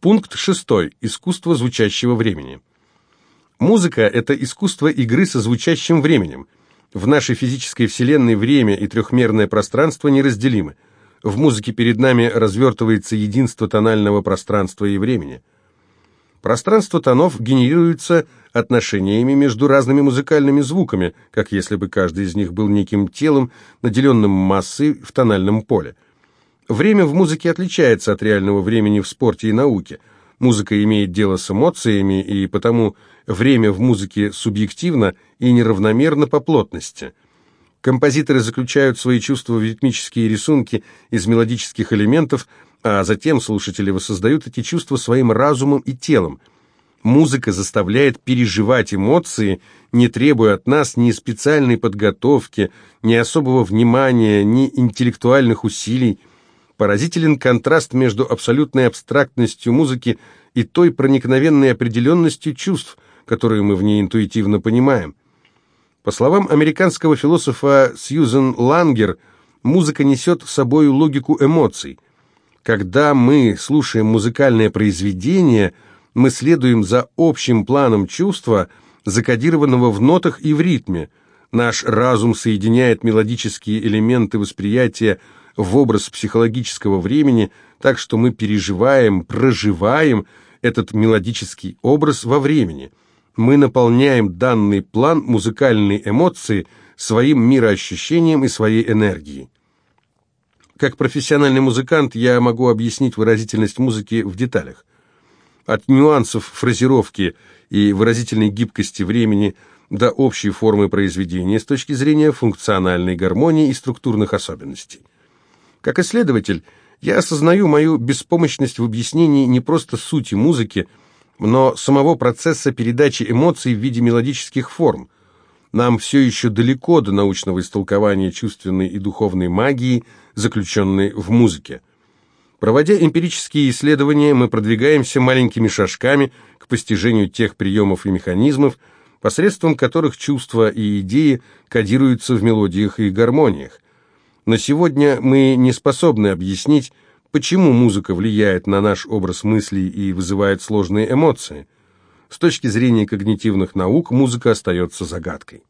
Пункт шестой. Искусство звучащего времени. Музыка – это искусство игры со звучащим временем. В нашей физической вселенной время и трехмерное пространство неразделимы. В музыке перед нами развертывается единство тонального пространства и времени. Пространство тонов генерируется отношениями между разными музыкальными звуками, как если бы каждый из них был неким телом, наделенным массой в тональном поле. Время в музыке отличается от реального времени в спорте и науке. Музыка имеет дело с эмоциями, и потому время в музыке субъективно и неравномерно по плотности. Композиторы заключают свои чувства в ритмические рисунки из мелодических элементов, а затем слушатели воссоздают эти чувства своим разумом и телом. Музыка заставляет переживать эмоции, не требуя от нас ни специальной подготовки, ни особого внимания, ни интеллектуальных усилий. Поразителен контраст между абсолютной абстрактностью музыки и той проникновенной определенностью чувств, которые мы в ней интуитивно понимаем. По словам американского философа Сьюзен Лангер, музыка несет в собой логику эмоций. Когда мы слушаем музыкальное произведение, мы следуем за общим планом чувства, закодированного в нотах и в ритме. Наш разум соединяет мелодические элементы восприятия в образ психологического времени, так что мы переживаем, проживаем этот мелодический образ во времени. Мы наполняем данный план музыкальной эмоции своим мироощущением и своей энергией. Как профессиональный музыкант я могу объяснить выразительность музыки в деталях. От нюансов фразировки и выразительной гибкости времени до общей формы произведения с точки зрения функциональной гармонии и структурных особенностей. Как исследователь, я осознаю мою беспомощность в объяснении не просто сути музыки, но самого процесса передачи эмоций в виде мелодических форм. Нам все еще далеко до научного истолкования чувственной и духовной магии, заключенной в музыке. Проводя эмпирические исследования, мы продвигаемся маленькими шажками к постижению тех приемов и механизмов, посредством которых чувства и идеи кодируются в мелодиях и гармониях. На сегодня мы не способны объяснить, почему музыка влияет на наш образ мыслей и вызывает сложные эмоции. С точки зрения когнитивных наук музыка остается загадкой.